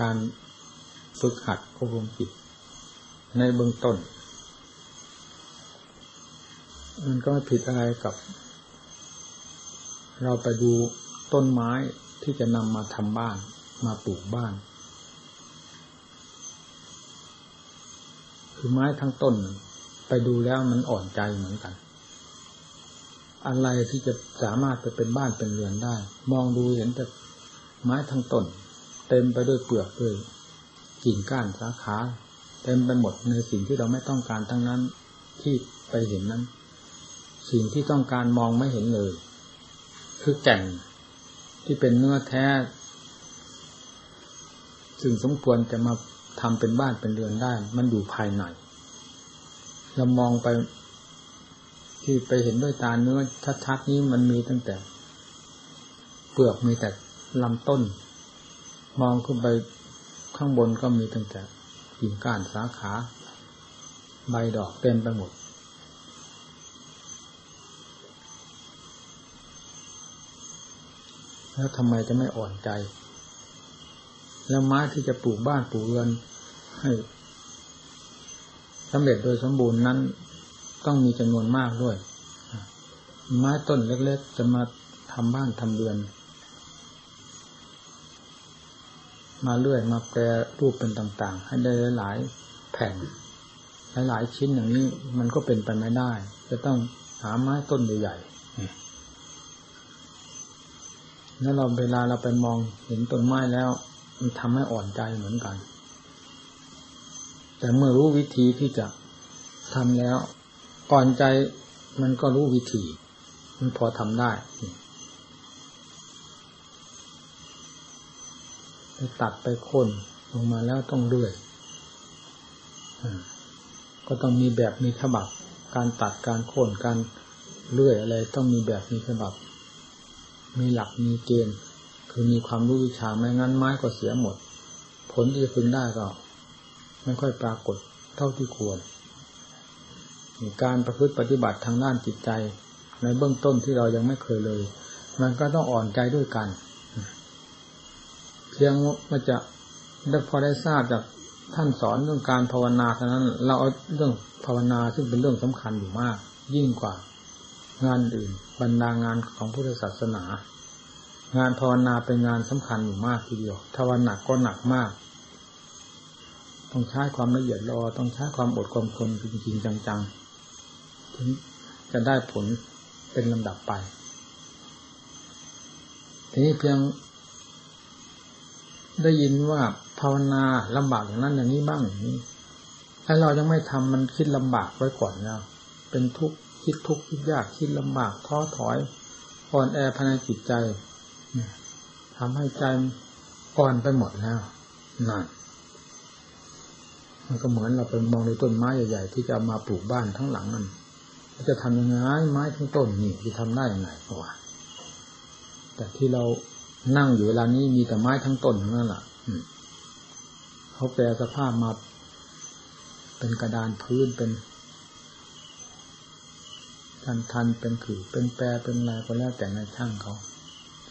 การฝึกหัดอบรมจิตในเบื้องต้น มันก็ไม่ผิดอะไรกับ เราไปดูต้นไม้ที่จะนำมาทำบ้าน มาปลูกบ้าน คือไม้ทั้งต้น ไปดูแล้วมันอ่อนใจเหมือนกัน อะไรที่จะสามารถจะเป็นบ้านเป็นเรือนได้ มองดูเห็นแต่ไม้ทั้งต้น เต็มไปด้วยเปลือกด้วยกิ่งก้านสาขาเต็มไปหมดในสิ่งที่เราไม่ต้องการทั้งนั้นที่ไปเห็นนั้น สิ่งที่ต้องการมองไม่เห็นเลย คือแก่นที่เป็นเนื้อแท้ ซึ่งสมควรจะมาทำเป็นบ้านเป็นเรือนได้ มันอยู่ภายในเรามองไปที่ไปเห็นด้วยตาเนื้อชัดๆนี้มันมีตั้งแต่ เปลือกมีแต่ลำต้น มองขึ้นไปข้างบนก็มีตั้งแต่กิ่งก้านสาขา ใบดอกเต็มไปหมด แล้วทำไมจะไม่อ่อนใจ แล้วไม้ที่จะปลูกบ้านปลูกเรือนให้สำเร็จโดยสมบูรณ์นั้น ต้องมีจำนวนมากด้วย ไม้ต้นเล็กๆ จะมาทำบ้านทำเรือน มาเลื่อยมาแปรรูปเป็นต่าง ๆ ให้ได้หลายแผ่นหลายชิ้นอย่างนี้มันก็เป็นไปไม่ได้ จะต้องหาไม้ต้นใหญ่ๆแล้วเราเวลาเราไปมองเห็นต้นไม้แล้ว มันทำให้อ่อนใจเหมือนกัน แต่เมื่อรู้วิธีที่จะทำแล้วอ่อนใจมันก็รู้วิธี มันพอทำได้ ไปตัดไปค้นลงมาแล้วต้องเลื่อยก็ต้องมีแบบมีฉบับ การตัดการโค่นการเลื่อยอะไรต้องมีแบบมีฉบับ มีหลักมีเกณฑ์คือมีความรู้วิชาไม่งั้นไม้ก็เสียหมด ผลที่จะพึงได้ก็ ไม่ค่อยปรากฏเท่าที่ควรการประพฤติปฏิบัติทางด้านจิตใจ ในเบื้องต้นที่เรายังไม่เคยเลย มันก็ต้องอ่อนใจด้วยกัน พียงมันจะได้พอได้ทราบจากท่านสอนเรื่องการภาวนาเท่านั้น เราเอาเรื่องภาวนาซึ่งเป็นเรื่องสำคัญอยู่มาก ยิ่งกว่างานอื่น บรรดางานของพุทธศาสนา งานภาวนาเป็นงานสำคัญอยู่มากทีเดียวถ้าวันหนักก็หนักมาก ต้องใช้ความละเอียดรอต้องใช้ความอดความทนจริงๆจังๆถึงจะได้ผลเป็นลำดับไป ทีนี้เพียง ได้ยินว่าภาวนาลำบากอย่างนั้นอย่างนี้บ้างอย่างนี้ถ้าเรายังไม่ทำมันคิดลำบากไว้ก่อนแล้วเป็นทุกข์คิดทุกข์คิดยากคิดลำบากท้อถอยอ่อนแอภายในจิตใจทำให้ใจอ่อนไปหมดแล้วนั่นมันก็เหมือนเราไปมองในต้นไม้ใหญ่ๆที่จะมาปลูกบ้านทั้งหลังนั่นจะทำยังไงไม้ทั้งต้นนี่จะทำได้ยังไงเพราะว่าแต่ที่เรา นั่งอยู่เวลานี้มีแต่ไม้ทั้งต้นนั่นแหละเขาแปลสภาพมาเป็นกระดานพื้นเป็นทันทันเป็นขือเป็นแปรเป็นอะไรก็แล้วแต่ในช่างเขา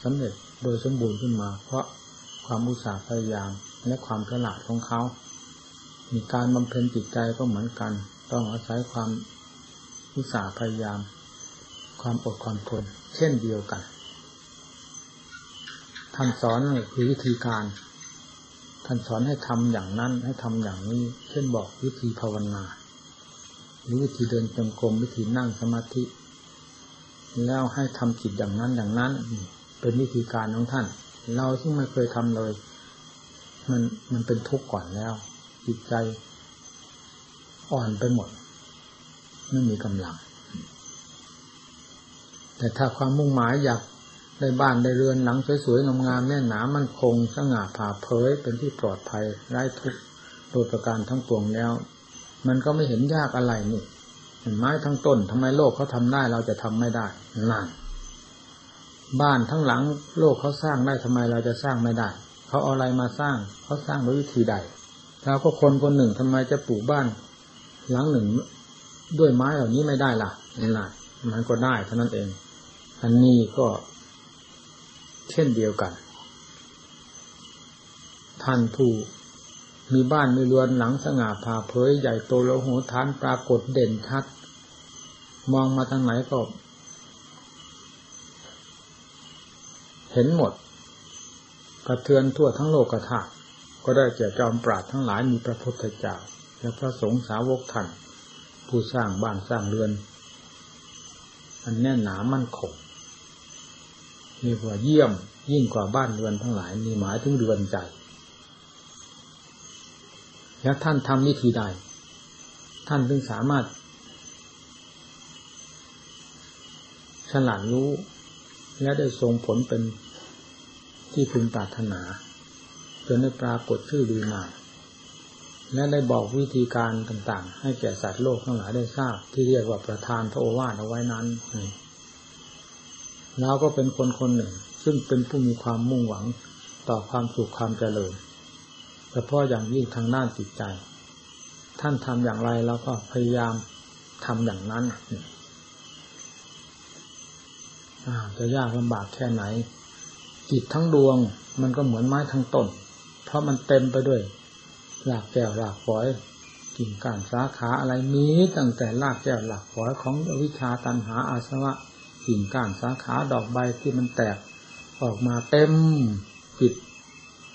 สำเร็จโดยสมบูรณ์ขึ้นมา เพราะความอุตสาห์พยายามและความฉลาดของเขา มีการบำเพ็ญจิตใจก็เหมือนกัน ต้องอาศัยความอุตสาห์พยายาม ความอดความทนเช่นเดียวกัน ท่านสอนคือวิธีการ ท่านสอนให้ทำอย่างนั้น ให้ทำอย่างนี้ เช่นบอกวิธีภาวนา หรือวิธีเดินจงกรมวิธีนั่งสมาธิ แล้วให้ทำจิตอย่างนั้นอย่างนั้น เป็นวิธีการของท่าน เราซึ่งไม่เคยทำเลย มันมันเป็นทุกข์ก่อนแล้ว จิตใจอ่อนไปหมด ไม่มีกำลัง แต่ถ้าความมุ่งหมายอยาก ได้บ้านได้เรือนหลังสวยๆงามๆแน่นหนามันคงสง่าผ่าเผยเป็นที่ปลอดภัยไร้ทุกข์โดยประการทั้งปวงแล้ว มันก็ไม่เห็นยากอะไรนี่ไม้ทั้งต้นทำไมโลกเขาทำได้เราจะทำไม่ได้นั่นบ้านทั้งหลังโลกเขาสร้างได้ทำไมเราจะสร้างไม่ได้เขาเอาอะไรมาสร้างเขาสร้างด้วยวิธีใดเราก็คนคนหนึ่งทำไมจะปลูกบ้าน หลังหนึ่งด้วยไม้เหล่านี้ไม่ได้ล่ะนี่แหละมันก็ได้เท่านั้นเองอันนี้ก็ เช่นเดียวกัน ท่านผู้มีบ้านมีเรือนหลังสง่าผ่าเผยใหญ่โตโลโหฐานปรากฏเด่นชัด มองมาทางไหนก็ เห็นหมด กระเทือนทั่วทั้งโลกกระถาก็ได้แก่จอมปราดทั้งหลายมีพระพุทธเจ้าและพระสงฆ์สาวกท่านผู้สร้างบ้านสร้างเรือน อันแน่นหนามั่นคง มีกว่าเยี่ยมยิ่งกว่าบ้านเรือนทั้งหลายมีหมายถึงเรือนใจ แล้วท่านทำวิธีใด ท่านถึงสามารถฉลาดรู้ และได้ทรงผลเป็นที่พึงปรารถนา จนได้ปรากฏชื่อดีมาและได้บอกวิธีการต่างๆ ให้แก่สัตว์โลกทั้งหลายได้ทราบ ที่เรียกว่าประธานพระโอวาทเอาไว้นั้น เราก็เป็นคนคนหนึ่ง ซึ่งเป็นผู้มีความมุ่งหวังต่อความสุขความเจริญเฉพาะอย่างยิ่งทางด้านจิตใจ ท่านทำอย่างไรเราก็พยายามทำอย่างนั้นจะยากลำบากแค่ไหน จิตทั้งดวงมันก็เหมือนไม้ทั้งต้น เพราะมันเต็มไปด้วยหลากแก้วหลากฝอยกิ่งก้านสาขาอะไรมีตั้งแต่ลากแก้วหลากฝอยของวิชาตันหาอาสวะ กิ่งก้านสาขาดอกใบที่มันแตกออกมาเต็มจิต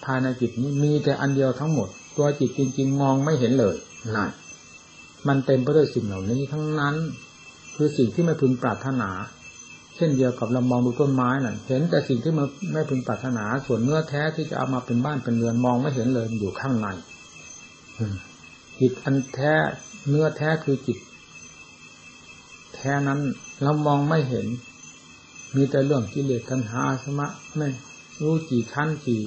ภายในจิตนี้มีแต่อันเดียวทั้งหมด ตัวจิตจริง ๆ มองไม่เห็นเลยนั่นมันเต็มไปด้วยสิ่งเหล่านี้ทั้งนั้น คือสิ่งที่ไม่พึงปรารถนา เช่นเดียวกับเรามองดูต้นไม้นั่นเห็นแต่สิ่งที่มันไม่พึงปรารถนา ส่วนเนื้อแท้ที่จะเอามาเป็นบ้านเป็นเรือนมองไม่เห็นเลยอยู่ข้างในจิตอันแท้เนื้อแท้คือจิต แท้นั้นเรามองไม่เห็น มีแต่เรื่องกิเลสทันหาสมะไม่รู้กี่ชั้นกี่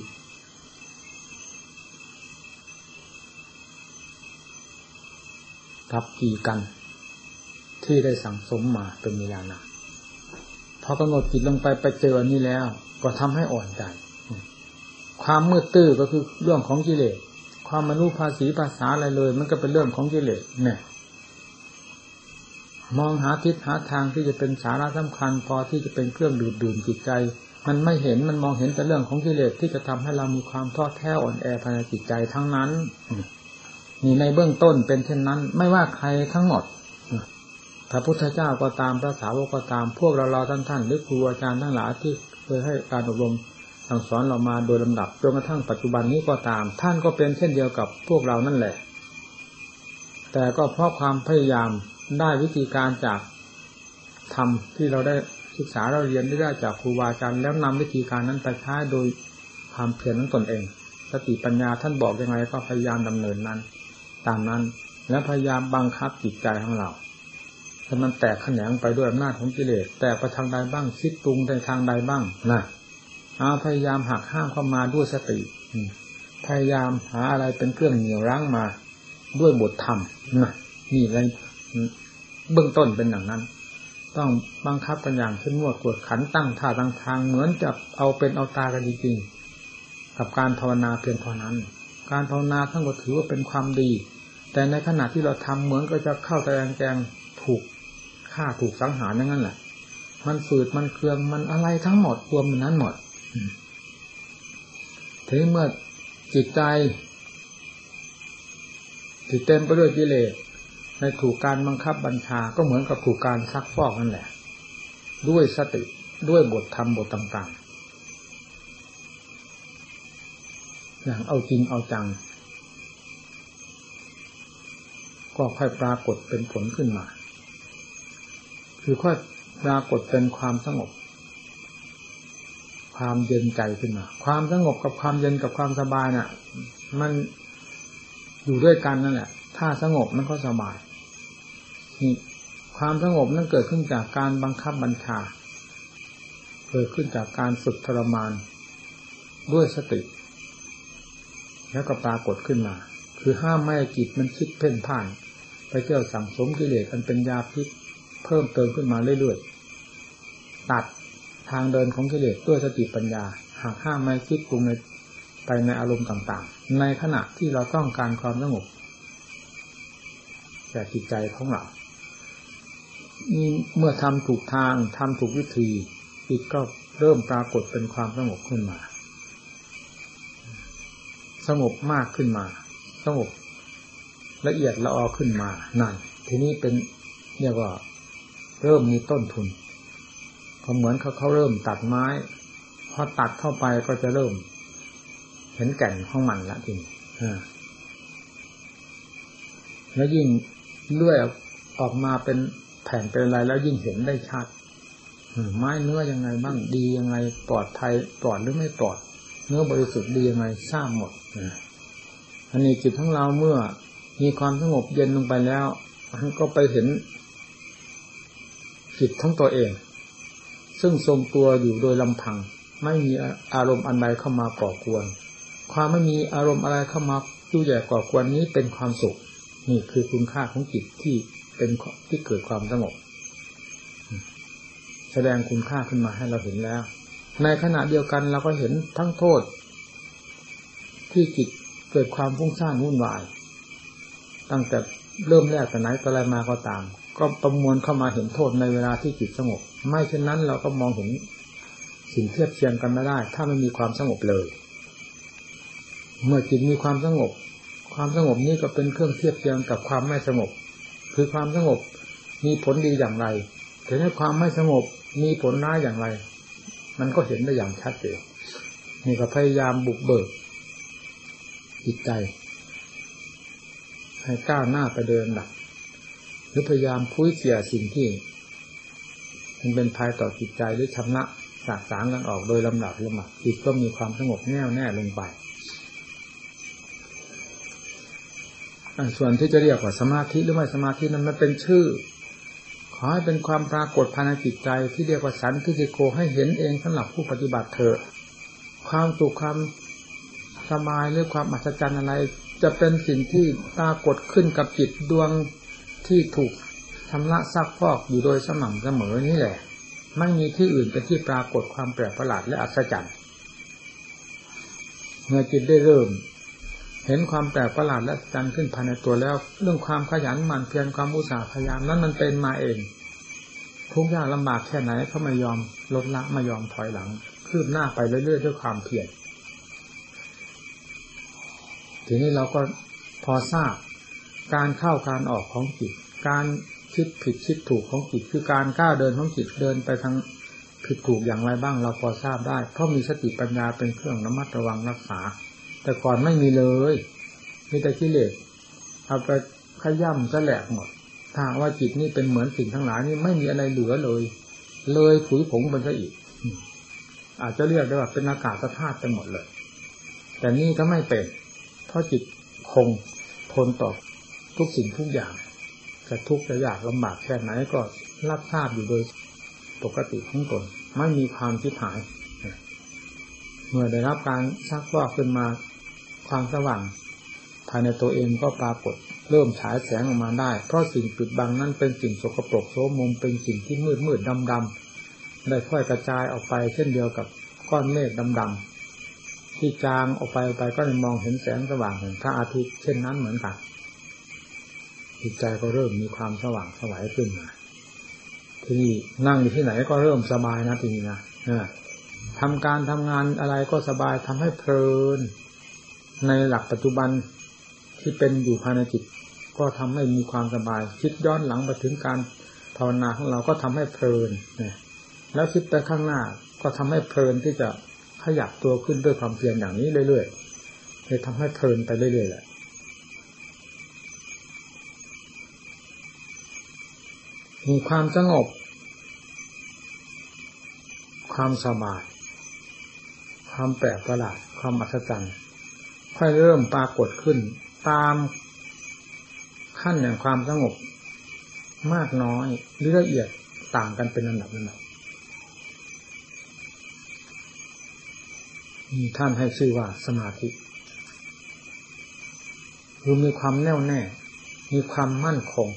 รับกี่กัน ที่ได้สั่งสมมาเป็นเวลานานพอกำหนดจิตลงไปไปเจอนี้แล้ว ก็ทำให้อ่อนใจ ความมืดตื้อก็คือเรื่องของกิเลสความไม่รู้ภาษีภาษาอะไรเลย มันก็เป็นเรื่องของกิเลสเนี่ย มองหาทิศหาทางที่จะเป็นสาระสำคัญพอที่จะเป็นเครื่องดูดดื่มจิตใจ มันไม่เห็นมันมองเห็นแต่เรื่องของกิเลสที่จะทำให้เรามีความท้อแท้อ่อนแอภายในจิตใจทั้งนั้นนี่ในเบื้องต้นเป็นเช่นนั้น ไม่ว่าใครทั้งหมดพระพุทธเจ้าก็ตามพระสาวกก็ตาม พวกเราเราท่านท่านหรือครูอาจารย์ทั้งหลายที่เคยให้การอบรมสั่งสอนเรามาโดยลำดับจนกระทั่งปัจจุบันนี้ก็ตาม ท่านก็เป็นเช่นเดียวกับพวกเรานั่นแหละ แต่ก็เพราะความพยายาม ได้วิธีการจากธรรมที่เราได้ศึกษาเราเรียนได้จากครูบาอาจารย์แล้วนำวิธีการนั้นไปใช้โดยความเพียรของตนเอง สติปัญญาท่านบอกยังไงก็พยายามดำเนินนั้น ตามนั้น และพยายามบังคับจิตใจของเราให้มันแตกแขนงไปด้วยอำนาจของกิเลสแต่ไปทางใดบ้างคิดปรุงในทางใดบ้างนะเอาพยายามหักห้ามเข้ามาด้วยสติพยายามหาอะไรเป็นเครื่องเหนี่ยวรั้งมาด้วยบทธรรมนะนี่อะไร เบื้องต้นเป็นอย่างนั้น ต้องบังคับกันอย่างเข้มงวดกวดขันตั้งท่าตั้งทางเหมือนจะเอาเป็นเอาตากันจริงๆกับการภาวนาเพียงเท่านั้น การภาวนาทั้งหมดถือว่าเป็นความดี แต่ในขณะที่เราทำเหมือนก็จะเข้าแรงแกงถูกฆ่าถูกสังหารอย่างนั้นแหละมันฝืดมันเครืองมันอะไรทั้งหมดรวมมันนั้นหมดถึงเมื่อจิตใจที่เต็มไปด้วยกิเลส ในถูกการบังคับบัญชาก็เหมือนกับถูกการซักฟอกนั่นแหละ ด้วยสติด้วยบทธรรมบทต่างๆ อย่างเอาจริงเอาจัง ก็ค่อยปรากฏเป็นผลขึ้นมา คือค่อยปรากฏเป็นความสงบ ความเย็นใจขึ้นมา ความสงบกับความเย็นกับความสบายเนี่ยมันอยู่ด้วยกันนั่นแหละ ถ้าสงบมันก็สบายนี่ความสงบนั้นเกิดขึ้นจากการบังคับบัญชา เกิดขึ้นจากการฝึกทรมาน ด้วยสติ แล้วก็ปรากฏขึ้นมา คือห้ามไม่ให้จิตมันคิดเพ่นพ่าน ไปเที่ยวสั่งสมกิเลสอันเป็นยาพิษเพิ่มเติมขึ้นมาเรื่อยๆ ตัดทางเดินของกิเลสด้วยสติปัญญา หากห้ามไม่คิดปรุงในไปในอารมณ์ต่างๆ ในขณะที่เราต้องการความสงบ แก่จิตใจของเรานี่เมื่อทำถูกทางทำถูกวิธีจิตก็เริ่มปรากฏเป็นความสงบขึ้นมา สงบมากขึ้นมา สงบละเอียดละออขึ้นมานั่นทีนี้เป็นเรียกว่า เริ่มมีต้นทุนพอเหมือนเขาเขาเริ่มตัดไม้พอตัดเข้าไปก็จะเริ่ม เห็นแก่นของมันละทีนี้แล้วยิ่ง เลื่อยออกมาเป็นแผ่นเป็นอะไรแล้วยิ่งเห็นได้ชัดไม้เนื้อยังไงบ้างดียังไงปลอดภัยปลอดหรือไม่ปลอด เนื้อบริสุทธิ์ดียังไงทราบหมดอันนี้จิตทั้งเราเมื่อมีความสงบเย็นลงไปแล้วมันก็ไปเห็นจิตทั้งตัวเอง ซึ่งทรงตัวอยู่โดยลำพัง ไม่มีอารมณ์อันใดเข้ามาก่อกวน ความไม่มีอารมณ์อะไรเข้ามายุ่แย่ก่อกวนนี้เป็นความสุข นี่คือคุณค่าของจิตที่เป็นที่เกิดความสงบแสดงคุณค่าขึ้นมาให้เราเห็นแล้ว ในขณะเดียวกันเราก็เห็นทั้งโทษ ที่จิตเกิดความฟุ้งซ่านวุ่นวาย ตั้งแต่เริ่มแรกแต่ไหนแต่ไรมาก็ตาม ก็ประมวลเข้ามาเห็นโทษในเวลาที่จิตสงบ ไม่เช่นนั้นเราก็มองเห็นสิ่งเทียบเทียงกันไม่ได้ ถ้าไม่มีความสงบเลย เมื่อจิตมีความสงบ ความสงบนี้ก็เป็นเครื่องเทียบเทียงกับความไม่สงบ คือความสงบมีผลดีอย่างไรถึงให้ความไม่สงบมีผลร้ายอย่างไร มันก็เห็นได้อย่างชัดเจนนี่ก็พยายามบุกเบิกจิตใจ ให้ก้าวหน้าไปเดินหลักหรือพยายามคุ้ยเกี่ยสิ่งที่ มันเป็นภัยต่อจิตใจหรือชำระสากสางกันออกโดยลำดับลำดับจิตก็มีความสงบแน่วแน่ลงไป ส่วนที่จะเรียกว่าสมาธิหรือไม่สมาธินั้นมันเป็นชื่อ ขอให้เป็นความปรากฏภายในจิตใจที่เรียกว่าสันทิฏฐิโกให้เห็นเองสำหรับผู้ปฏิบัติเถอะความสุขความสบายหรือความอัศจรรย์อะไร จะเป็นสิ่งที่ปรากฏขึ้นกับจิตดวงที่ถูกชำระซักฟอกอยู่โดยสม่ำเสมอนี่แหละ ไม่มีที่อื่นเป็นที่ปรากฏความแปลกประหลาดและอัศจรรย์เมื่อจิตได้เริ่ม เห็นความแปลกประหลาดและอัศจรขึ้นภายในตัวแล้ว เรื่องความขยันหมั่นเพียรความอุตสาห์พยายามนั้นมันเป็นมาเอง ทุกยากลำบากแค่ไหนเขาไม่ยอมลดละไม่ยอมถอยหลัง คืบหน้าไปเรื่อยๆด้วยความเพียรทีนี้เราก็พอทราบ การเข้าการออกของจิต การคิดผิดคิดถูกของจิต คือการก้าวเดินของจิตเดินไปทางผิดถูกอย่างไรบ้าง เราพอทราบได้ เพราะมีสติปัญญาเป็นเครื่องระมัดระวังรักษา แต่ก่อนไม่มีเลยมีแต่กิเลสเอาไปขย่ำจะแหลกหมดถ้าว่าจิตนี่เป็นเหมือนสิ่งทั้งหลายนี่ไม่มีอะไรเหลือเลย เลยผุยผงมันซะอีก อาจจะเรียกได้ว่าเป็นอากาศธาตุไปหมดเลย แต่นี่ก็ไม่เป็น เพราะจิตคงทนต่อทุกสิ่งทุกอย่างจะทุกข์จะยากลำบากแค่ไหนก็รับทราบอยู่โดยปกติของตนไม่มีความทิฏฐาย เมื่อได้รับการซักฟอกขึ้นมา ความสว่าง ภายในตัวเองก็ปรากฏ เริ่มฉายแสงออกมาได้ เพราะสิ่งปิดบังนั้นเป็นสิ่งสกปรกโสมมเป็นสิ่งที่มืดมืดดำดำได้ค่อยกระจายออกไปเช่นเดียวกับก้อนเมฆดำดำที่จางออกไปไปก็จะมองเห็นแสงสว่างของพระอาทิตย์เช่นนั้นเหมือนกันจิตใจก็เริ่มมีความสว่างสวัยขึ้นมาที่นี่นั่งอยู่ที่ไหนก็เริ่มสบายนะทีนี้นะทำการทำงานอะไรก็สบายทำให้เพลิน ในหลักปัจจุบันที่เป็นอยู่ภายในจิต ก็ทำให้มีความสบาย คิดย้อนหลังไปถึงการภาวนาของเราก็ทำให้เพลินนี่ยแล้วคิดไปข้างหน้าก็ทำให้เพลินที่จะขยับตัวขึ้นด้วยความเพียรอย่างนี้เรื่อยๆเลยทำให้เพลินไปเรื่อยๆแหละมีความสงบ ความสบาย ความแปลกประหลาด ความอัศจรรย์ ค่อยเริ่มปรากฏขึ้น ตามขั้นแห่งความสงบมากน้อยหรือละเอียดต่างกันเป็นลำดับลำดับมีท่านให้ชื่อว่าสมาธิคือมีความแน่วแน่ มีความมั่นคง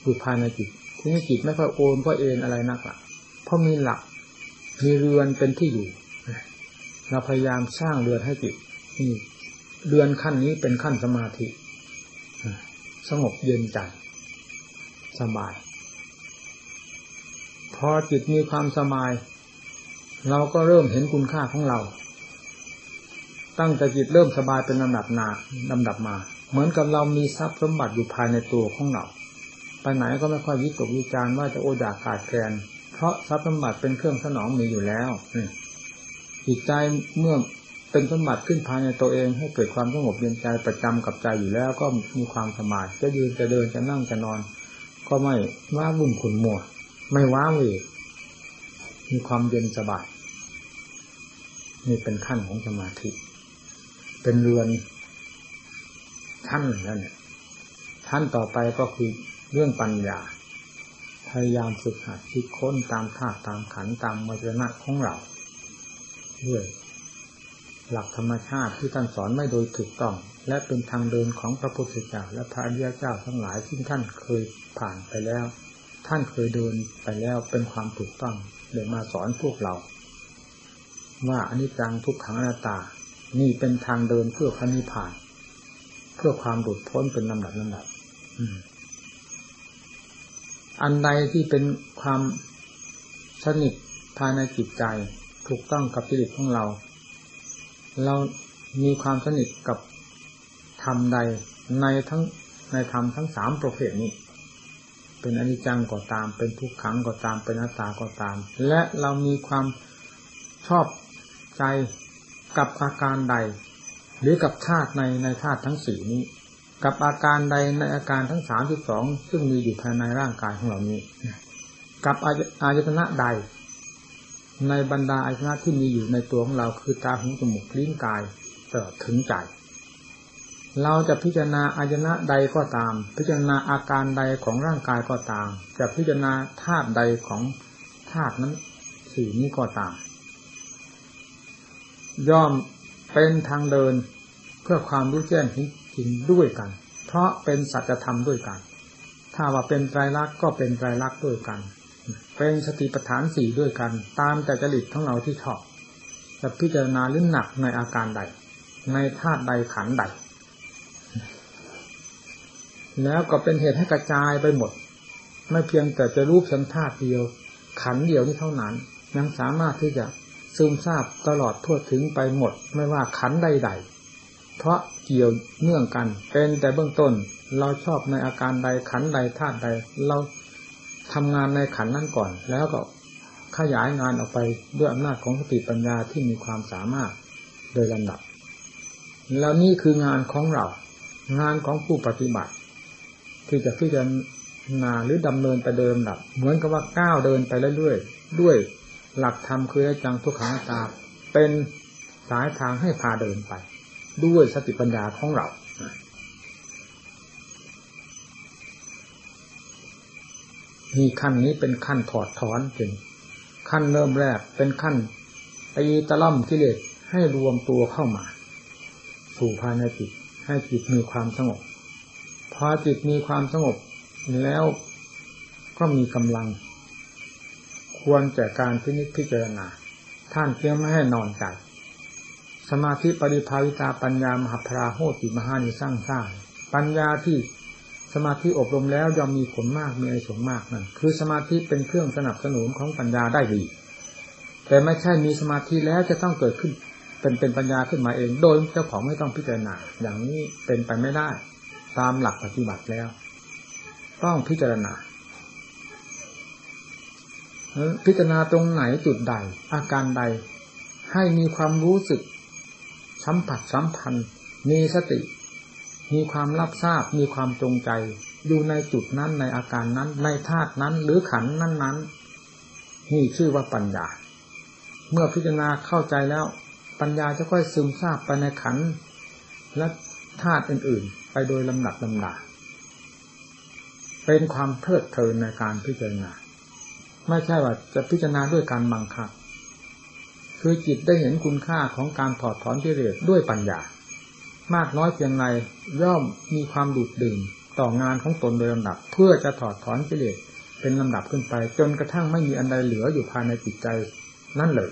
อยู่ภายในจิตที่นี่จิตไม่ค่อยโอนเพราะเอ็นอะไรนักละเพราะมีหลักมีเรือนเป็นที่อยู่เราพยายามสร้างเรือนให้จิตนี่ เดือนขั้นนี้เป็นขั้นสมาธิสงบเย็นใจสบาย พอจิตมีความสบาย เราก็เริ่มเห็นคุณค่าของเรา ตั้งแต่จิตเริ่มสบายเป็นลำดับนาลำดับมา เหมือนกับเรามีทรัพย์สมบัติอยู่ภายในตัวของเราไปไหนก็ไม่ค่อยวิตกวิจารว่าจะโอดาขาดแคลนเพราะทรัพย์สมบัติเป็นเครื่องสนองมีอยู่แล้วจิตใจเมื่อ เป็นสมบัติขึ้นภายในตัวเอง ให้เกิดความสงบเย็นใจประจำกับใจอยู่แล้ว ก็มีความสมาธิจะยืนจะเดินจะนั่งจะนอน ก็ไม่ว้าวุ่นขุนมัวไม่ว้าเวมีความเย็นสบายนี่เป็นขั้นของสมาธิ เป็นเรือนขั้นนั่นเนี่ยขั้นต่อไปก็คือเรื่องปัญญา พยายามฝึกหัดคิดค้นตามธาตุตามขันตามมรณะของเราด้วย หลักธรรมชาติที่ท่านสอนไม่โดยถูกต้อง และเป็นทางเดินของพระพุทธเจ้าและพระอริยเจ้าทั้งหลายที่ท่านเคยผ่านไปแล้ว ท่านเคยเดินไปแล้วเป็นความถูกต้องเลยมาสอนพวกเรา ว่าอนิจจังทุกขังอนัตตา นี่เป็นทางเดินเพื่อพระนิพพาน เพื่อความหลุดพ้นเป็นลำดับลำดับอันใดที่เป็นความสนิทภายในจิตใจ ถูกต้องกับจิตของเรา เรามีความสนิทกับธรรมใดในทั้งในธรรมทั้งสามประเภทนี้ เป็นอนิจจังก็ตาม เป็นทุกขังก็ตาม เป็นอนัตตาก็ตาม และเรามีความชอบใจกับอาการใด หรือกับธาตุในในธาตุทั้งสี่นี้ กับอาการใดในอาการทั้งสามที่สองซึ่งมีอยู่ภายในร่างกายของเรานี้ กับอายตนะใด ในบรรดาอายตนะที่มีอยู่ในตัวของเราคือตาหูจมูกลิ้นกายตลอดถึงใจ เราจะพิจารณาอายตนะใดก็ตาม พิจารณาอาการใดของร่างกายก็ตาม จะพิจารณาธาตุใดของธาตุนั้นสี่นี้ก็ตาม ย่อมเป็นทางเดินเพื่อความรู้แจ้งจริงด้วยกัน เพราะเป็นสัจธรรมด้วยกัน ถ้าว่าเป็นไตรลักษณ์ก็เป็นไตรลักษณ์ด้วยกัน เป็นสติปัฏฐานสี่ด้วยกัน ตามแต่จริตของเราที่ชอบจะพิจารณาลื่นหนักในอาการใด ในธาตุใดขันใด แล้วก็เป็นเหตุให้กระจายไปหมด ไม่เพียงแต่จะรูปสันธาตุเดียว ขันเดียวนี้เท่านั้น ยังสามารถที่จะซึมซาบตลอดทั่วถึงไปหมด ไม่ว่าขันใดๆ เพราะเกี่ยวเนื่องกัน เป็นแต่เบื้องต้นเราชอบในอาการใดขันใดธาตุใด เรา ทำงานในขันนั้นก่อน แล้วก็ขยายงานออกไปด้วยอำนาจของสติปัญญาที่มีความสามารถโดยลำดับ แล้วนี่คืองานของเรา งานของผู้ปฏิบัติ ที่จะพิจารณาหรือดำเนินไปเดิมดับ เหมือนกับว่าก้าวเดินไปเรื่อยๆด้วยหลักธรรมคือจังทุกขังตาเป็นสายทางให้พาเดินไป ด้วยสติปัญญาของเรา นี่ขั้นนี้เป็นขั้นถอดถอนจริงขั้นเริ่มแรกเป็นขั้นตีตะล่อมกิเลสให้รวมตัวเข้ามา สู่ภายในจิต ให้จิตมีความสงบพอจิตมีความสงบแล้วก็มีกำลัง ควรแก่การพินิจพิจารณาท่านเพียงไม่ให้นอนใจสมาธิปริภาวิตาปัญญามหาพราโหติมหานิสร้างสร้างปัญญาที่ สมาธิอบรมแล้วย่อมมีผลมากมีอนิสงมากนั่นคือสมาธิเป็นเครื่องสนับสนุนของปัญญาได้ดี แต่ไม่ใช่มีสมาธิแล้วจะต้องเกิดขึ้น เป็นเป็นปัญญาขึ้นมาเอง โดยเจ้าของไม่ต้องพิจารณา อย่างนี้เป็นไปไม่ได้ ตามหลักปฏิบัติแล้ว ต้องพิจารณาพิจารณาตรงไหนจุดใด อาการใด ให้มีความรู้สึก สัมผัสสัมพันธ์ มีสติ มีความรับทราบมีความจงใจ อยู่ในจุดนั้นในอาการนั้น ในธาตุนั้น หรือขันนั้นนั้นนี่ชื่อว่าปัญญา เมื่อพิจารณาเข้าใจแล้ว ปัญญาจะค่อยซึมซาบไปในขันและธาตุอื่น ๆ ไปโดยลำดับลำดาเป็นความเพลิดเพลินในการพิจารณา ไม่ใช่ว่าจะพิจารณาด้วยการบังคับ คือจิตได้เห็นคุณค่าของการถอดถอนกิเลสด้วยปัญญา มากน้อยเพียงไรย่อมมีความดูดดื่มต่องานของตนโดยลำดับ เพื่อจะถอดถอนกิเลสเป็นลำดับขึ้นไป จนกระทั่งไม่มีอันใดเหลืออยู่ภายในจิตใจนั่นเลย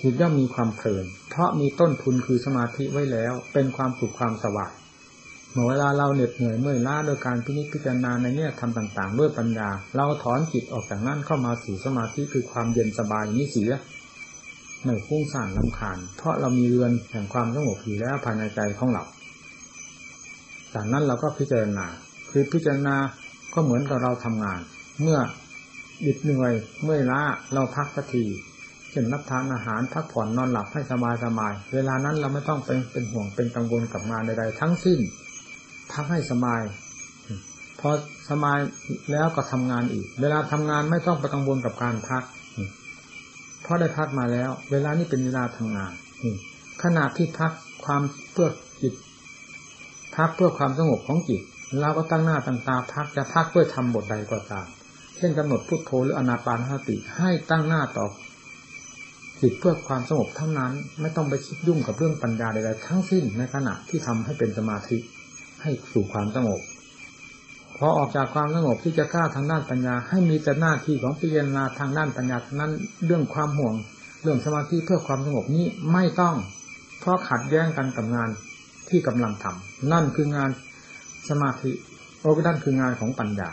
จิตย่อมมีความเพลิน เพราะมีต้นทุนคือสมาธิไว้แล้ว เป็นความสุขความสว่างเมื่อเวลาเราเหน็ดเหนื่อยเมื่อยล้าโดยการพิจพจารณาในเนี่ยทำต่าง ๆ ด้วยปัญญา เราถอนจิตออกจากนั้นเข้ามาสู่สมาธิคือความเย็นสบายนี้เสีย ไม่ฟุ้งซ่านลำคาญ เพราะเรามีเรือนแห่งความสงบอยู่แล้วภายในใจของเรา จากนั้นเราก็พิจารณา คือพิจารณาก็เหมือนกับเราทำงาน เมื่อดิดเหนื่อยเมื่อยล้าเราพักสักทีเช่นรับทานอาหารพักผ่อนนอนหลับให้สบายสบาย เวลานั้นเราไม่ต้องเป็นเป็นห่วงเป็นกังวลกับงานใดๆทั้งสิ้น พักให้สบายพอสบายแล้วก็ทำงานอีก เวลาทำงานไม่ต้องไปกังวลกับการพัก เพราะได้พักมาแล้ว เวลานี้เป็นเวลาทำงานขณะที่พักความเพื่อจิต พักเพื่อความสงบของจิตเราก็ตั้งหน้าตั้งตาพักจะพักเพื่อทำบทใดก็ตาม เช่นกำหนดพุทโธหรืออนาปานสติให้ตั้งหน้าต่อจิตเพื่อความสงบเท่านั้น ไม่ต้องไปคิดยุ่งกับเรื่องปัญญาใดๆทั้งสิ้นในขณะที่ทำให้เป็นสมาธิให้สู่ความสงบ พอออกจากความสงบที่จะกล้าทางด้านปัญญา ให้มีแต่หน้าที่ของพิจารณาทางด้านปัญญานั้นเรื่องความห่วง เรื่องสมาธิเพื่อความสงบนี้ไม่ต้อง เพราะขัดแย้งกันกับงานที่กำลังทำนั่นคืองานสมาธิโอ้นั่นคืองานของปัญญา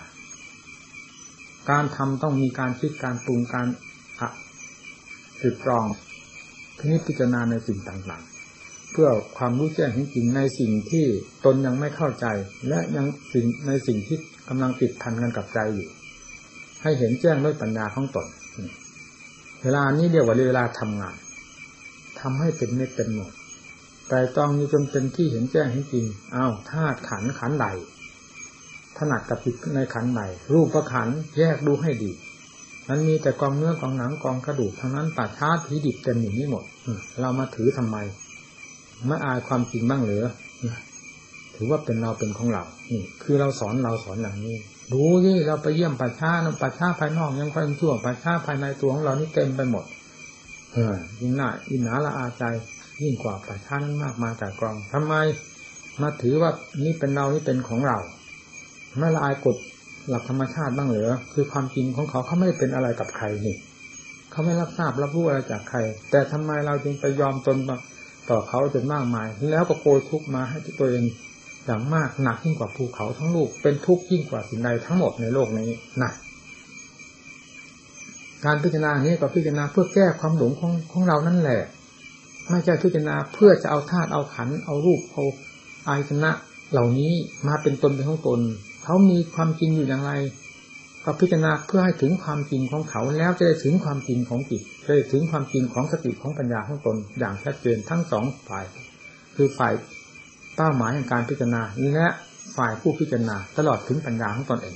การทำต้องมีการคิดการปรุงการอะตรึกตรองพินิจพิจารณาในสิ่งต่าง เพื่อความรู้แจ้งจริงในสิ่งที่ตนยังไม่เข้าใจ และยังสิ่งในสิ่งที่กำลังติดพันกันกับใจอยู่ ให้เห็นแจ้งด้วยปัญญาของตน เวลานี้เรียกว่าเวลาทำงานทำให้เป็นเม็ดเป็นหมดแต่ต้องมีจนเป็นที่เห็นแจ้งจริงอ้าวธาตุขันขันใดถนัดกับจิตในขันใดรูปประขันแยกดูให้ดีมันมีแต่กองเนื้อกองหนังกองกระดูกทั้งนั้นปัดชาผีดิบเต็มอย่างนี้หมดเรามาถือทำไม ไม่อายความจริงบ้างเหรือถือว่าเป็นเราเป็นของเรา นี่ คือเราสอนเราสอนอย่างนี้ ดูที่เราไปเยี่ยมป่าช้านะป่าช้าภายนอกยังค่อยชั่วป่าช้าภายในตัวของเรานี่เต็มไปหมด เออยิ่งหน้าอินหนาละอาใจยิ่งกว่าป่าช้านั้นมากมาจากกองทำไม มาถือว่านี่เป็นเรานี่เป็นของเราไม่ละอายกฎหลักธรรมชาติบ้างเหรือคือความจริงของเขาเขาไม่เป็นอะไรกับใครนี่เขาไม่รับทราบรับรู้อะไรจากใคร แต่ทำไมเราจึงไปยอมตน ต่อเขาจนมากมาย แล้วก็โกยทุกมาให้ตัวเองอย่างมากหนักยิ่งกว่าภูเขาทั้งลูกเป็นทุกข์ยิ่งกว่าสิ่งใดทั้งหมดในโลกนี้นะการพิจารณานี้ก็พิจารณาเพื่อแก้ความหลงของของเรานั่นแหละ ไม่ใช่พิจารณาเพื่อจะเอาธาตุเอาขันเอารูปเอาอายชนะเหล่านี้มาเป็นตนเป็นของตน เขามีความจริงอยู่อย่างไร ก็พิจารณาเพื่อให้ถึงความจริงของเขาแล้วจะได้ถึงความจริงของจิตจะได้ถึงความจริงของสติของปัญญาของตนอย่างชัดเจนทั้งสองฝ่าย คือฝ่ายเป้าหมายในการพิจารณาและฝ่ายผู้พิจารณาตลอดถึงปัญญาของตนเอง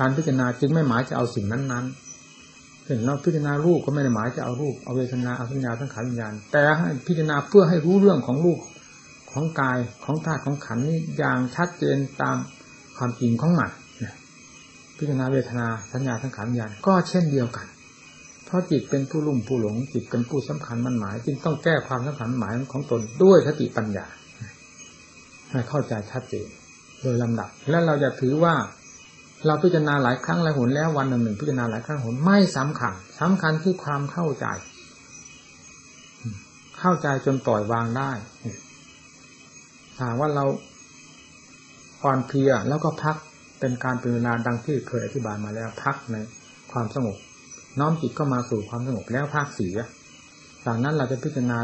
การพิจารณาจึงไม่หมายจะเอาสิ่งนั้นๆเห็นเราพิจารณารูปก็ไม่ได้หมายจะเอารูปเอาเวทนาเอาสัญญาสังขารวิญญาณ แต่ให้พิจารณาเพื่อให้รู้เรื่องของรูปของกายของธาตุของขันนี้อย่างชัดเจนตาม ความจริงของมันพิจารณาเวทนาสัญญาทั้งขันยานก็เช่นเดียวกัน เพราะจิตเป็นผู้ลุ่มผู้หลง จิตเป็นผู้สำคัญมันหมาย จึงต้องแก้ความสำคัญหมายของตนด้วยสติปัญญาให้เข้าใจชัดเจนโดยลำดับ และเราจะถือว่า เราพิจารณาหลายครั้งหลายหนแล้ววันหนึ่งหนึ่งพิจารณาหลายครั้งหนไม่สำคัญสำคัญที่ความเข้าใจ เข้าใจจนปล่อยวางได้ถามว่าเรา อ่อนเพลียแล้วก็พักเป็นการเป็นเวลาดังที่เคยอธิบายมาแล้วพักในความสงบ น้อมจิตก็มาสู่ความสงบแล้วพักเสียจากนั้นเราจะพิจารณา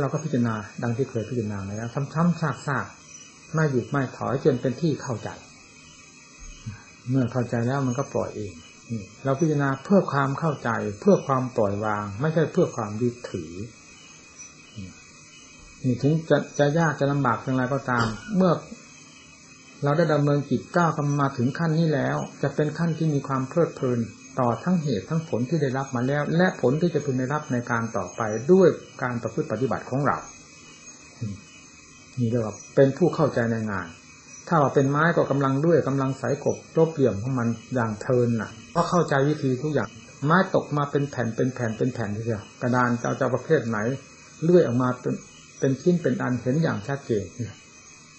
เราก็พิจารณาดังที่เคยพิจารณามาแล้วซ้ำๆซากๆไม่หยุดไม่ถอยจนเป็นที่เข้าใจ เมื่อเข้าใจแล้วมันก็ปล่อยเองเราพิจารณาเพื่อความเข้าใจ เพื่อความปล่อยวาง ไม่ใช่เพื่อความยึดถือนี่ถึงจะจะยากจะลำบากเพียงไรก็ตาม เมื่อ เราได้ดำเนินจิตก้าวกันมาถึงขั้นนี้แล้ว จะเป็นขั้นที่มีความเพลิดเพลินต่อทั้งเหตุทั้งผลที่ได้รับมาแล้ว และผลที่จะพึงได้รับในการต่อไปด้วยการประพฤติปฏิบัติของเรานี่เรียกว่าเป็นผู้เข้าใจในงาน ถ้าว่าเป็นไม้ก็กำลังด้วยกำลังสายกบรบเหลี่ยมของมันอย่างเทินน่ะก็เข้าใจวิธีทุกอย่าง ไม้ตกมาเป็นแผ่นเป็นแผ่นเป็นแผ่นทีเดียวกระดานเจ้าเจ้าประเภทไหนเลื่อยออกมาเป็นเป็นชิ้นเป็นอันเห็นอย่างชัดเจน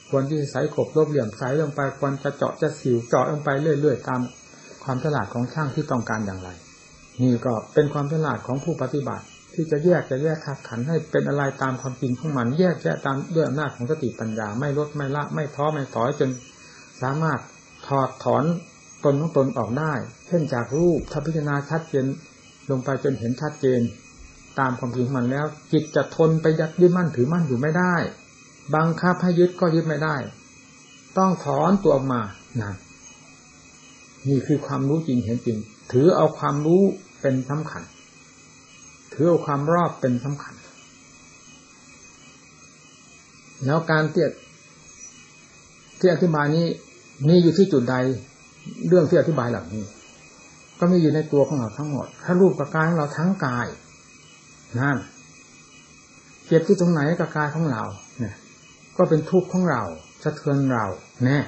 ควรที่จะใส่ขบรบเหลี่ยมใส่ลงไปควรจะเจาะจะสิวเจาะลงไปเรื่อยๆตามความฉลาดของช่างที่ต้องการอย่างไร นี่ก็เป็นความฉลาดของผู้ปฏิบัติ ที่จะแยกจะแยกขัดขันให้เป็นอะไรตามความจริงของมัน แยกแยะตามด้วยอำนาจของสติปัญญาไม่ลดไม่ละไม่ท้อไม่ถอยจนสามารถถอดถอนตนของตนออกได้ เช่นจากรูปถ้าพิจารณาชัดเจนลงไปจนเห็นชัดเจน ตามความจริงของมันแล้ว จิตจะทนไปยัดยึดมั่นถือมั่นอยู่ไม่ได้ บังคับให้ยึดก็ยึดไม่ได้ ต้องถอนตัวออกมานะนี่คือความรู้จริงเห็นจริง ถือเอาความรู้เป็นสำคัญ ถือเอาความรอบเป็นสำคัญ แล้วการเตี้ยที่อธิบายนี้มีอยู่ที่จุดใดเรื่องที่อธิบายเหล่านี้ ก็มีอยู่ในตัวของเราทั้งหมด ถ้ารูปกับกายของเราทั้งกายนั่นเจ็บที่ตรงไหนกับกายของเรา ก็เป็นทุกข์ของเราสะเทือนเราแน่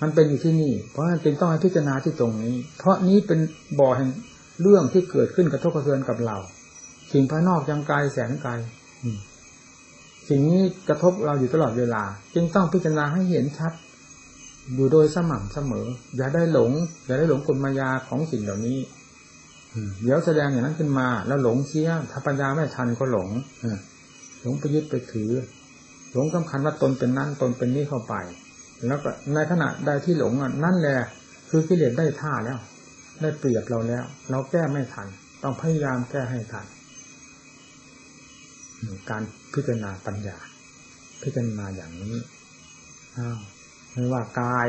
มันเป็นอยู่ที่นี่ เพราะฉะนั้นจึงต้องให้พิจารณาที่ตรงนี้ เพราะนี้เป็นบ่อแห่งเรื่องที่เกิดขึ้นกระทบกระเทือนกับเราสิ่งภายนอกยังไกลแสนไกลสิ่งนี้กระทบเราอยู่ตลอดเวลา จึงต้องพิจารณาให้เห็นชัด อยู่โดยสม่ำเสมอ อย่าได้หลง อย่าได้หลงกลมายาของสิ่งเหล่านี้เดี๋ยวแสดงอย่างนั้นขึ้นมา แล้วหลงเสียถ้าปัญญาไม่ทันก็หลงหลงไปยึดไปถือ หลงสำคัญว่าตนเป็นนั่นตนเป็นนี่เข้าไป แล้วก็ในขณะใดที่หลงนั่นแหละคือกิเลสได้ท่าแล้ว ได้เปรียบเราแล้ว เราแก้ไม่ทัน ต้องพยายามแก้ให้ทันการพิจารณาปัญญา พิจารณาอย่างนี้อ้าวไม่ว่ากาย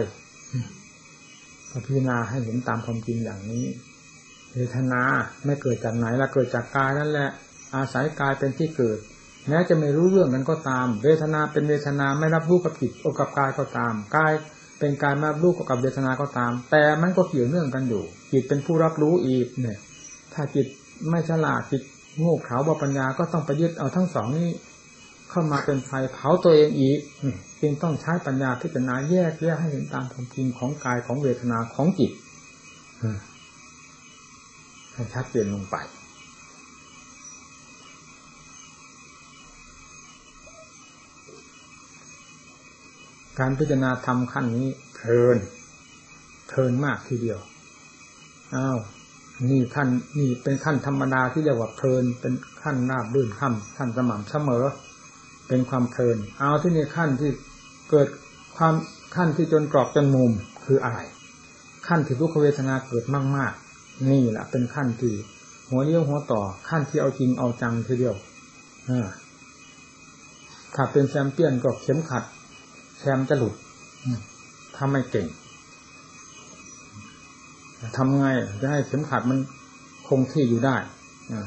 พิจารณาให้เห็นตามความจริงอย่างนี้เวทนาไม่เกิดจากไหนละเกิดจากกายนั่นแหละ อาศัยกายเป็นที่เกิด แม้จะไม่รู้เรื่องนั้นก็ตาม เวทนาเป็นเวทนาไม่รับรู้กับจิตอกับกายก็ตามกายเป็นการมารับรู้กับเวทนาก็ตาม แต่มันก็เกี่ยวเนื่องกันอยู่ จิตเป็นผู้รับรู้อีกเนี่ย ถ้าจิตไม่ฉลาดจิตโง่เขลาบปัญญาก็ต้องไปยึดเอาทั้งสองนี้ เข้ามาเป็นไฟเผาตัวเองอีกจึงต้องใช้ปัญญาพิจารณาแยกแยกให้เห็นตามความจริงของกายของเวทนาของจิตให้ชัดเจนลงไป การพิจารณาทำขั้นนี้เพลินเพลินมากทีเดียวอ้าวนี่ขั้นนี่เป็นขั้นธรรมดาที่เรียกว่าเพลิน เป็นขั้นราบรื่นขั้นขั้นสม่ำเสมอ เป็นความเพลิน เอาที่นี่ขั้นที่เกิดความขั้นที่จนกรอบจนมุมคืออะไร ขั้นที่ทุกขเวทนาเกิดมากๆ นี่แหละเป็นขั้นที่หัวเลี้ยวหัวต่อขั้นที่เอาจริงเอาจังทีเดียวถ้าเป็นแชมเปี้ยนก็เข็มขัด แซมจะหลุดทำไม่เก่งทำไงจะให้เข็มขัดมันคงที่อยู่ได้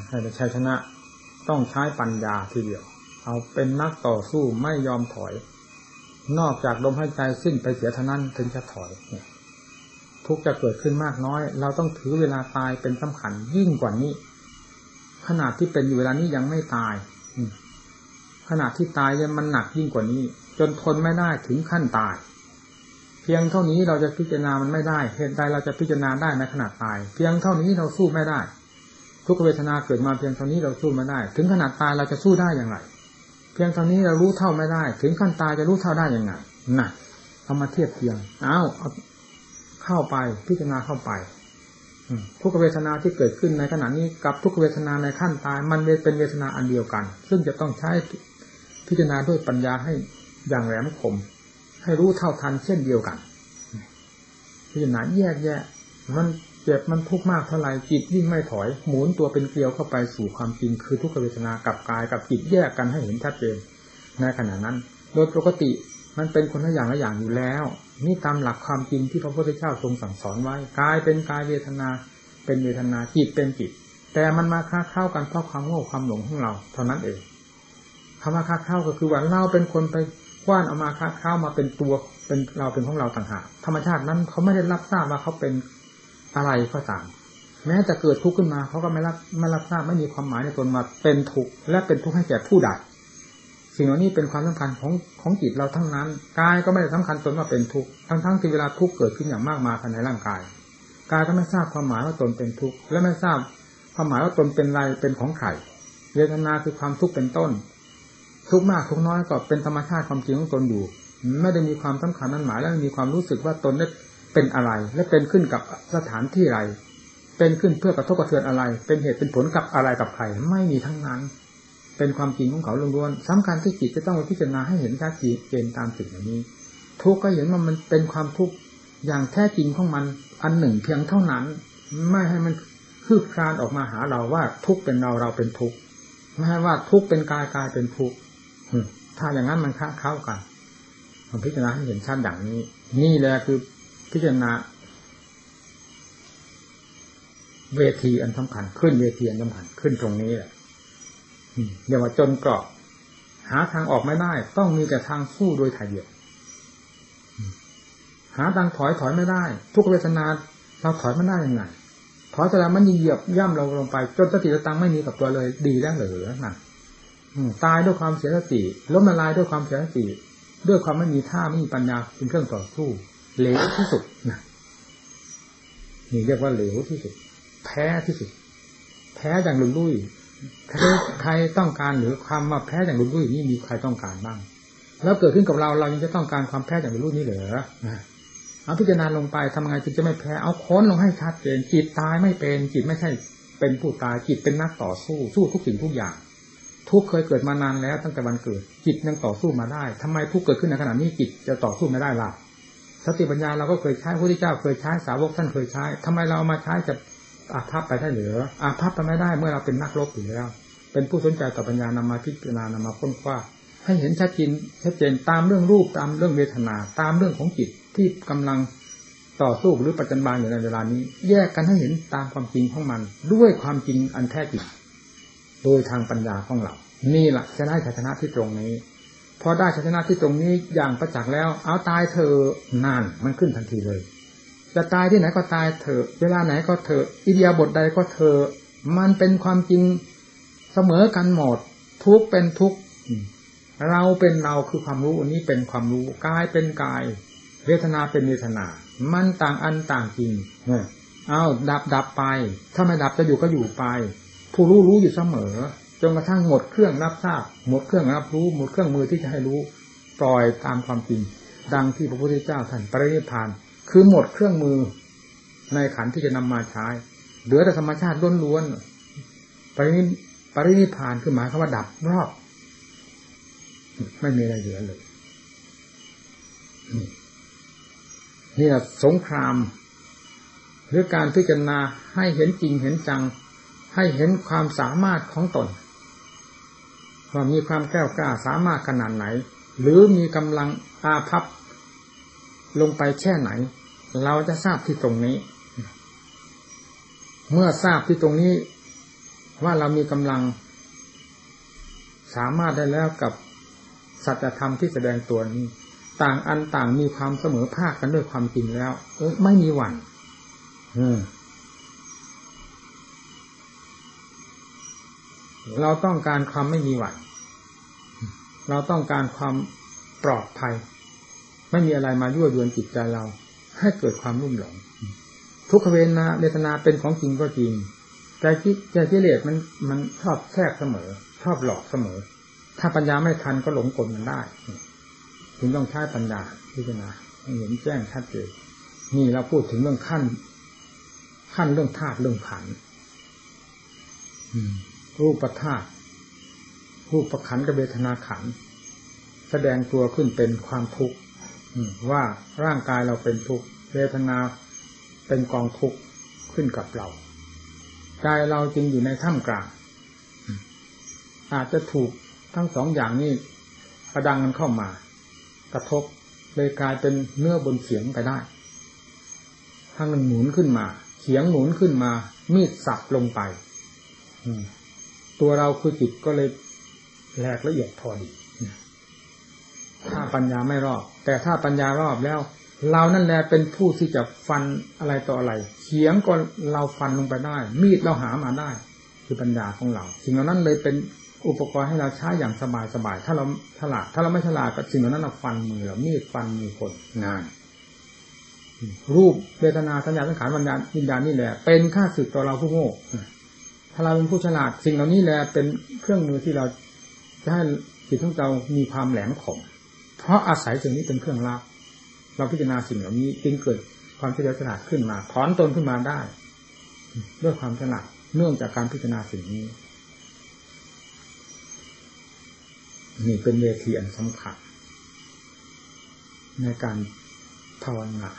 ให้ได้ชัยชนะ ต้องใช้ปัญญาทีเดียว เอาเป็นนักต่อสู้ไม่ยอมถอย นอกจากลมหายใจสิ้นไปเสียเท่านั้นถึงจะถอยทุกจะเกิดขึ้นมากน้อย เราต้องถือเวลาตายเป็นสำคัญยิ่งกว่านี้ ขนาดที่เป็นอยู่เวลานี้ยังไม่ตาย ขนาดที่ตายยังมันหนักยิ่งกว่านี้ จนทนไม่ได้ถึงขั้นตาย เพียงเท่านี้เราจะพิจารณามันไม่ได้ เหตุใดเราจะพิจารณาได้ในขนาดตาย เพียงเท่านี้เราสู้ไม่ได้ ทุกเวทนาเกิดมาเพียงเท่านี้เราสู้ไม่ได้ ถึงขนาดตายเราจะสู้ได้อย่างไร เพียงเท่านี้เรารู้เท่าไม่ได้ ถึงขั้นตายจะรู้เท่าได้อยังไงน่ะเอามาเทียบเทียงเอาเอาเข้าไปพิจารณาเข้าไปทุกเวทนาที่เกิดขึ้นในขณะนี้กับทุกเวทนาในขั้นตาย มันเป็นเวทนาอันเดียวกัน ซึ่งจะต้องใช้ พิจารณาด้วยปัญญาให้อย่างแหลมคม ให้รู้เท่าทันเช่นเดียวกัน พิจารณาแยกแยะ มันเจ็บมันทุกข์มากเท่าไรจิตยิ่งไม่ถอย หมุนตัวเป็นเกลียวเข้าไปสู่ความจริงคือทุกขเวทนากับกายกับจิตแยกกันให้เห็นชัดเจนในขณะนั้น โดยปกติมันเป็นคนละอย่างละอย่างอยู่แล้ว นี่ตามหลักความจริงที่พระพุทธเจ้าทรงสั่งสอนไว้กายเป็นกายเวทนา เป็นเวทนาจิตเป็นจิต แต่มันมาค้าเข้ากันเพราะความโง่ความหลงของเรา เท่านั้นเอง คำว่าค้าเข้าก็คือว่าเราเป็นคนไปคว้านเอามาค้าเข้ามาเป็นตัวเป็นเราเป็นของเราต่างหากธรรมชาตินั้นเขาไม่ได้รับทราบว่าเขาเป็นอะไรก็ตามแม้จะเกิดทุกข์ขึ้นมาเขาก็ไม่รับไม่รับทราบไม่มีความหมายในตนมาเป็นทุกข์และเป็นทุกข์ให้แก่ผู้ใดสิ่งเหล่านี้เป็นความสำคัญของของจิตเราทั้งนั้นกายก็ไม่ได้สำคัญตนว่าเป็นทุกข์ทั้งทั้งที่เวลาทุกข์เกิดขึ้นอย่างมากมายภายในร่างกายกายก็ไม่ทราบความหมายว่าตนเป็นทุกข์และไม่ทราบความหมายว่าตนเป็นไรเป็นของใครเวทนาคือความทุกข์เป็นต้น ทุกมากทุกน้อยก็เป็นธรรมชาติความจริงของตนอยู่ ไม่ได้มีความสำคัญนั้นหมาย และมีความรู้สึกว่าตนได้เป็นอะไร และเป็นขึ้นกับสถานที่อะไรเป็นขึ้นเพื่อกระทบกระเทือนอะไร เป็นเหตุเป็นผลกับอะไรกับใคร ไม่มีทั้งนั้น เป็นความจริงของเขาล้วนๆสำคัญที่จิตจะต้องพิจารณาให้เห็นชัดเจนตามสิ่งเหล่านี้ ทุกข์ก็เห็นว่ามันเป็นความทุกข์อย่างแท้จริงของมันอันหนึ่งเพียงเท่านั้น ไม่ให้มันคืบคลานออกมาหาเราว่าทุกเป็นเราเราเป็นทุกไม่ใช่ว่าทุกเป็นกายกายเป็นทุก ถ้าอย่างนั้นมันค้าเข้ากันผมพิจารณาให้เห็นชัดอย่างนี้ นี่แหละคือพิจารณา เวทีอันสำคัญ ขึ้นเวทีอันสำคัญขึ้นตรงนี้แหละเรียกว่าจนกราะหาทางออกไม่ได้ ต้องมีแต่ทางสู้โดยถ่ายเดียว หาทางถอยถอยไม่ได้ ทุกเวทนาเราถอยไม่ได้ยังไงถอยแต่ละมันเหยียบย่ำเราลงไป จนสติตังไม่มีกับตัวเลย ดีแล้วหรือนั่น ตายด้วยความเสียสติล้มละลายด้วยความเสียสติ ด้วยความไม่มีท่าไม่มีปัญญาเป็นเครื่องต่อสู้เหลวที่สุดนะนี่เรียกว่าเหลวที่สุด แพ้ที่สุด แพ้อย่างลุลุ่ยใครต้องการหรือความมาแพ้อย่างลุลุ่ยนี่มีใครต้องการบ้าง แล้วเกิดขึ้นกับเราเรายังจะต้องการความแพ้อย่างลุลุ่ยนี่เหรอเอาพิจารณาลงไปทำไงจึงจะไม่แพ้เอาค้นลงให้ชัดเจนจิตตายไม่เป็นจิตไม่ใช่เป็นผู้ตายจิตเป็นนักต่อสู้สู้ทุกสิ่งทุกอย่าง ทุกเคยเกิดมานานแล้วตั้งแต่วันเกิด จิตยังต่อสู้มาได้ทำไมทุกเกิดขึ้นในขณะนี้จิตจะต่อสู้ไม่ได้ล่ะสติปัญญาเราก็เคยใช้พระพุทธเจ้าเคยใช้สาวกท่านเคยใช้ทำไมเราเอามาใช้จะอาภัพไปได้หรืออาภัพไปไม่ได้เมื่อเราเป็นนักรบอยู่แล้ว เป็นผู้สนใจต่อปัญญานำมาพิจารณานำมาค้นคว้าให้เห็นชัดเจนชัดเจนตามเรื่องรูปตามเรื่องเวทนา ตามเรื่องของจิตที่กำลังต่อสู้หรือปัจจุบันอยู่ในเวลานี้ แยกกันให้เห็นตามความจริงของมัน ด้วยความจริงอันแท้จริง โดยทางปัญญาของเรา นี่แหละจะได้ชัยชนะที่ตรงนี้พอได้ชัยชนะที่ตรงนี้อย่างประจักษ์แล้ว เอาตายเธอนานมันขึ้นทันทีเลย จะตายที่ไหนก็ตายเถอะเวลาไหนก็เถอะอิเดียบทใดก็เถอะมันเป็นความจริงเสมอกันหมด ทุกเป็นทุกเราเป็นเราคือความรู้อันนี้เป็นความรู้กายเป็นกาย เวทนาเป็นเวทนา มันต่างอันต่างจริงเอาดับดับไป ถ้าไม่ดับจะอยู่ก็อยู่ไป ผู้รู้รู้อยู่เสมอจนกระทั่งหมดเครื่องรับทราบหมดเครื่องรับรู้ หมดเครื่องมือที่จะให้รู้ปล่อยตามความจริง ดังที่พระพุทธเจ้าท่านปรินิพาน คือหมดเครื่องมือในขันที่จะนำมาใช้เหลือแต่ธรรมชาติล้วนๆปรินิปรินิพานคือหมายคำว่าดับรอบ ไม่มีอะไรเหลือเลยนี่แหละสงครามหรือการพิจารณาให้เห็นจริงเห็นจัง ให้เห็นความสามารถของตนว่ามีความแก้วกล้าสามารถขนาดไหน หรือมีกำลังอาภัพลงไปแค่ไหน เราจะทราบที่ตรงนี้ เมื่อทราบที่ตรงนี้ ว่าเรามีกำลัง สามารถได้แล้วกับสัจธรรมที่แสดงตัวนี้ ต่างอันต่างมีความเสมอภาคกันด้วยความจริงแล้วไม่มีหวั่น เราต้องการความไม่มีหวั่นเราต้องการความปลอดภัย ไม่มีอะไรมายั่วยวนจิตใจเรา ให้เกิดความรุ่มหลง ทุกขเวทนาเวทนาเป็นของจริงก็จริง แต่ที่แต่ที่เลสมันมันชอบแทรกเสมอ ชอบหลอกเสมอ ถ้าปัญญาไม่ทันก็หลงกลมันได้ถึงต้องใช้ปัญญาพิจารณาเห็นแจ้งชัดเจนนี่เราพูดถึงเรื่องขั้น ขั้นเรื่องธาตุเรื่องขัน รูปธาตุรูปประขันกับเวทนาขัน แสดงตัวขึ้นเป็นความทุกข์ว่าร่างกายเราเป็นทุกข์เวทนาเป็นกองทุกข์ขึ้นกับเรากายเราจึงอยู่ในท่ามกลาง อาจจะถูกทั้งสองอย่างนี้ประดังกันเข้ามากระทบเลยกลายเป็นเนื้อบนเขียงไปได้ทั้งหนึ่งหมุนขึ้นมา เขียงหมุนขึ้นมา มีดสับลงไป ตัวเราคือจิตก็เลยแหลกละเอียดพอดีถ้าปัญญาไม่รอบ แต่ถ้าปัญญารอบแล้ว เรานั่นแหละเป็นผู้ที่จะฟันอะไรต่ออะไรเขียงก็เราฟันลงไปได้ มีดเราหามาได้ คือปัญญาของเราสิ่งเหล่านั้นเลยเป็นอุปกรณ์ให้เราใช้อย่างสบายสบายถ้าเราฉลาดถ้าเราไม่ฉลาดกับสิ่งเหล่านั้นเราฟันมือเรามีดฟันมือคนงานรูปเวทนาสัญญาสังขารวิญญาณวิญญาณนี่แหละ เป็นค่าสึกต่อเราผู้โง่ ถ้าเราเป็นผู้ฉลาดสิ่งเหล่านี้แหละเป็นเครื่องมือที่เราจะให้จิตของเรามีความแหลมคมเพราะอาศัยสิ่งนี้เป็นเครื่องรับเราพิจารณาสิ่งเหล่านี้จึงเกิดความเฉลียวฉลาดขึ้นมา ถอนตนขึ้นมาได้ ด้วยความฉลาดเนื่องจากการพิจารณาสิ่งนี้ นี่เป็นเวทีอันสำคัญในการภาวนา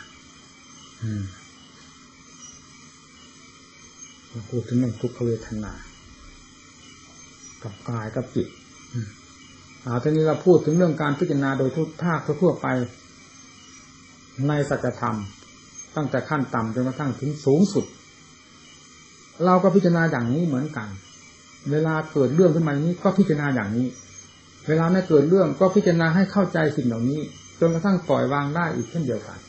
พูดถึงเรื่องทุกขเวทนา กับกายกับจิตอาทีนี้เราพูดถึงเรื่องการพิจารณาโดยทุกภาคทั่วไป ในสัจธรรม ตั้งแต่ขั้นต่ำจนกระทั่งถึงสูงสุด เราก็พิจารณาอย่างนี้เหมือนกัน เวลาเกิดเรื่องขึ้นมานี้ก็พิจารณาอย่างนี้ เวลาไม่เกิดเรื่องก็พิจารณาให้เข้าใจสิ่งเหล่านี้ จนกระทั่งปล่อยวางได้อีกเช่นเดียวกัน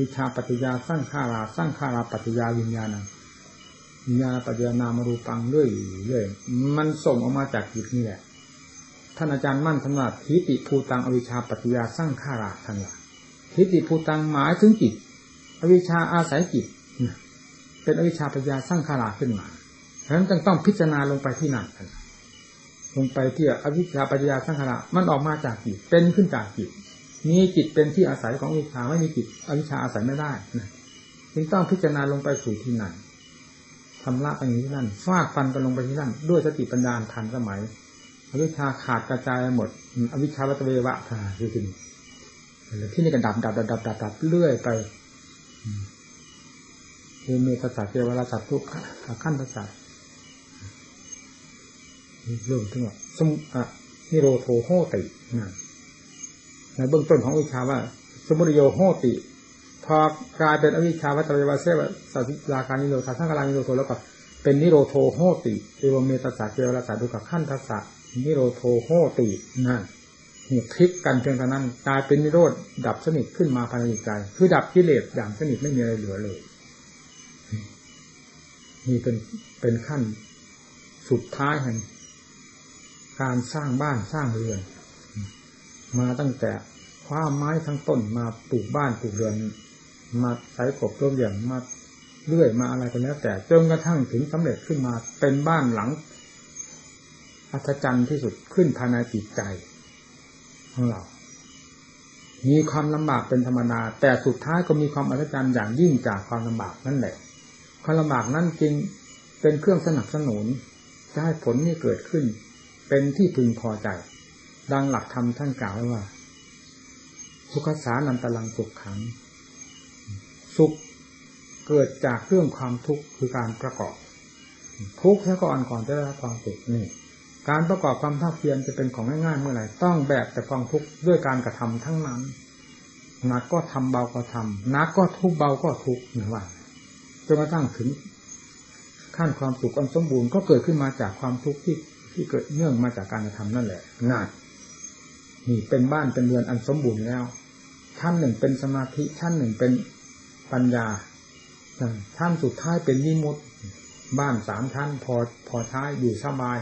วิชาปัจจยาสร้างขาราสร้างขาราปัจจยาวิญญาณวิญญาณปัจจยานามารูปังเรื่อยเรื่อยมันส่งออกมาจากจิตนี่แหละท่านอาจารย์มั่นสำหรับทิฏฐิภูตังอวิชาปัจจยาสร้างขาราท่านว่าทิฏฐิภูตังหมายถึงจิต อวิชาอาศัยจิตเป็นอวิชาปัจจยาสร้างขาราขึ้นมาฉะนั้นจึงต้องพิจารณาลงไปที่นั่นลงไปที่อวิชาปัจจยาสร้างขารามันออกมาจากจิตเป็นขึ้นจากจิต มีจิตเป็นที่อาศัยของอวิชชาไม่มีจิตอวิชชาอาศัยไม่ได้นะจึงต้องพิจารณาลงไปสู่ที่นั่นทำละไปที่นั่นฟาดฟันกันลงไปที่นั่น ด้วยสติปัญญาทันสมัย อวิชชาขาดกระจายหมด อวิชชาวัตเววะค่ะคือที่นี่ที่นี่ก็ดับดับดับดับดับดับเรื่อยไปเมตสัตว์เทวราสัตว์ทุกขั้นสัตว์เรื่องถึงว่าสมอะนิโรโทโหตินะ ในเบื้องต้นของวิชาว่า สมุทโยโหติ พอกลายเป็นอวิชชาวัตรวาเสวสัสิลาการนิโรธาทั้งกลางนิโรโทแล้วก็เป็นนิโรโทโหติเอวเมตสัจเจวราสาดูกับขั้นทัสสะนิโรโทโหตินั่นนี่พลิกกันเพียงเท่านั้นกลายเป็นนิโรธดับสนิทขึ้นมาภายในใจคือดับกิเลสอย่างสนิทไม่มีอะไรเหลือเลยนี่เป็นเป็นขั้นสุดท้ายแห่งการสร้างบ้านสร้างเรือน มาตั้งแต่คว้าไม้ทั้งต้นมาปลูกบ้านปลูกเรือน มาใส่กบตัวอย่างมาเลื่อยมาอะไรก็แล้วแต่จนกระทั่งถึงสำเร็จขึ้นมาเป็นบ้านหลัง อัศจรรย์ที่สุดขึ้นภายในจิตใจของเรา มีความลำบากเป็นธรรมดาแต่สุดท้ายก็มีความอัศจรรย์อย่างยิ่งจากความลำบากนั่นแหละ ความลำบากนั้นจริงเป็นเครื่องสนับสนุนจะให้ผลนี้เกิดขึ้น เป็นที่พึงพอใจ ดังหลักธรรมท่านกล่าวว่าทุกขสานันตลังสุขขัง สุขเกิดจากเรื่องความทุกข์คือการประกอบ ทุกข์แล้วก็อ่อนก่อนจะได้รับความสุขนี่ การประกอบความท่าเพียรจะเป็นของง่ายๆเมื่อไหร่ต้องแบกแต่ความทุกข์ด้วยการกระทำทั้งนั้นหนักก็ทำเบาก็ทำหนักก็ทุกเบาก็ทุกเหมือนว่าจนกระทั่งถึงขั้นความสุขอันสมบูรณ์ก็เกิดขึ้นมาจากความทุกข์ที่ที่เกิดเนื่องมาจากการกระทำนั่นแหละนั่น นี่เป็นบ้านเป็นเรือนอันสมบูรณ์แล้วท่านหนึ่งเป็นสมาธิท่านหนึ่งเป็นปัญญาท่านสุดท้ายเป็นนิมุตบ้านสามท่านพอพอท้ายอยู่สบาย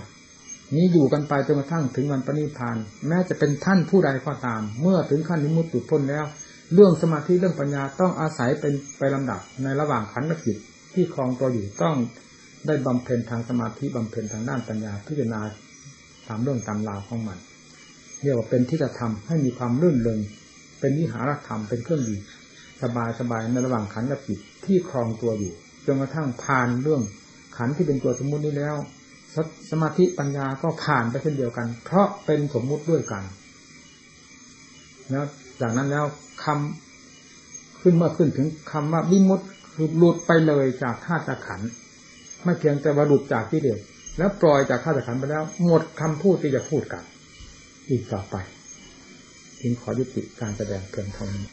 นี้อยู่กันไปจนกระทั่งถึงวันปณิพาน แม้จะเป็นท่านผู้ใดก็ตาม เมื่อถึงขั้นนิมุตตุพ้นแล้ว เรื่องสมาธิเรื่องปัญญาต้องอาศัยเป็นไปลำดับในระหว่างขันธ์จิตที่คลองตัวอยู่ต้องได้บำเพ็ญทางสมาธิบำเพ็ญทางด้านปัญญาพิจารณาตามเรื่องตามราวของมัน เรียกว่าเป็นที่จะทำให้มีความรื่นเริงเป็นวิหารธรรมเป็นเครื่องดีสบายสบายในระหว่างขันกับจิตที่ครองตัวอยู่จนกระทั่งผ่านเรื่องขันที่เป็นตัวสมมุตินี้แล้วสสมาธิปัญญาก็ผ่านไปเช่นเดียวกัน เพราะเป็นสมมุติด้วยกันแล้วจากนั้นแล้วคำขึ้นเมื่อขึ้นถึงคำว่าวิมุตคือหลุดไปเลยจากธาตุขันไม่เพียงแต่ว่าหลุดจากที่เดียวแล้วปล่อยจากธาตุขันไปแล้ว หมดคำพูดที่จะพูดกัน อีกต่อไปจึงขอยุติการแสดงเพียงเท่านี้